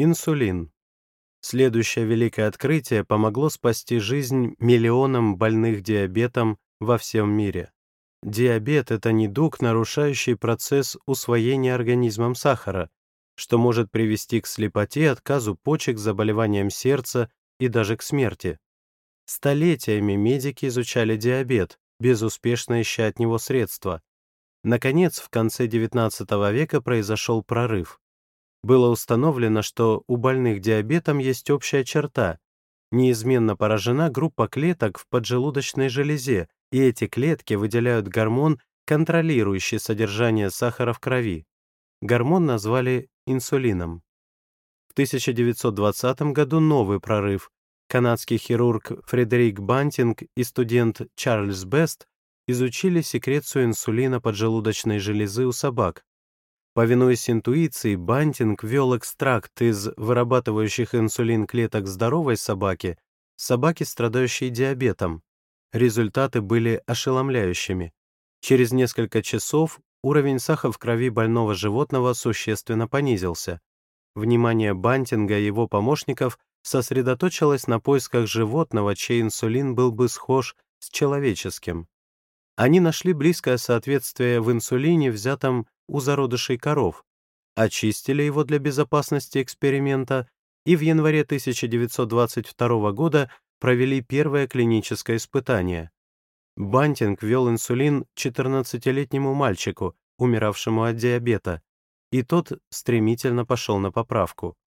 Инсулин. Следующее великое открытие помогло спасти жизнь миллионам больных диабетом во всем мире. Диабет — это недуг, нарушающий процесс усвоения организмом сахара, что может привести к слепоте, отказу почек, заболеваниям сердца и даже к смерти. Столетиями медики изучали диабет, безуспешно ища от него средства. Наконец, в конце XIX века произошел прорыв было установлено, что у больных диабетом есть общая черта. Неизменно поражена группа клеток в поджелудочной железе, и эти клетки выделяют гормон, контролирующий содержание сахара в крови. Гормон назвали инсулином. В 1920 году новый прорыв. Канадский хирург Фредерик Бантинг и студент Чарльз Бест изучили секрецию инсулина поджелудочной железы у собак. Повинуясь интуиции, Бантинг ввел экстракт из вырабатывающих инсулин клеток здоровой собаки, собаки, страдающей диабетом. Результаты были ошеломляющими. Через несколько часов уровень сахара в крови больного животного существенно понизился. Внимание Бантинга и его помощников сосредоточилось на поисках животного, чей инсулин был бы схож с человеческим. Они нашли близкое соответствие в инсулине, взятом у зародышей коров, очистили его для безопасности эксперимента и в январе 1922 года провели первое клиническое испытание. Бантинг ввел инсулин 14-летнему мальчику, умиравшему от диабета, и тот стремительно пошел на поправку.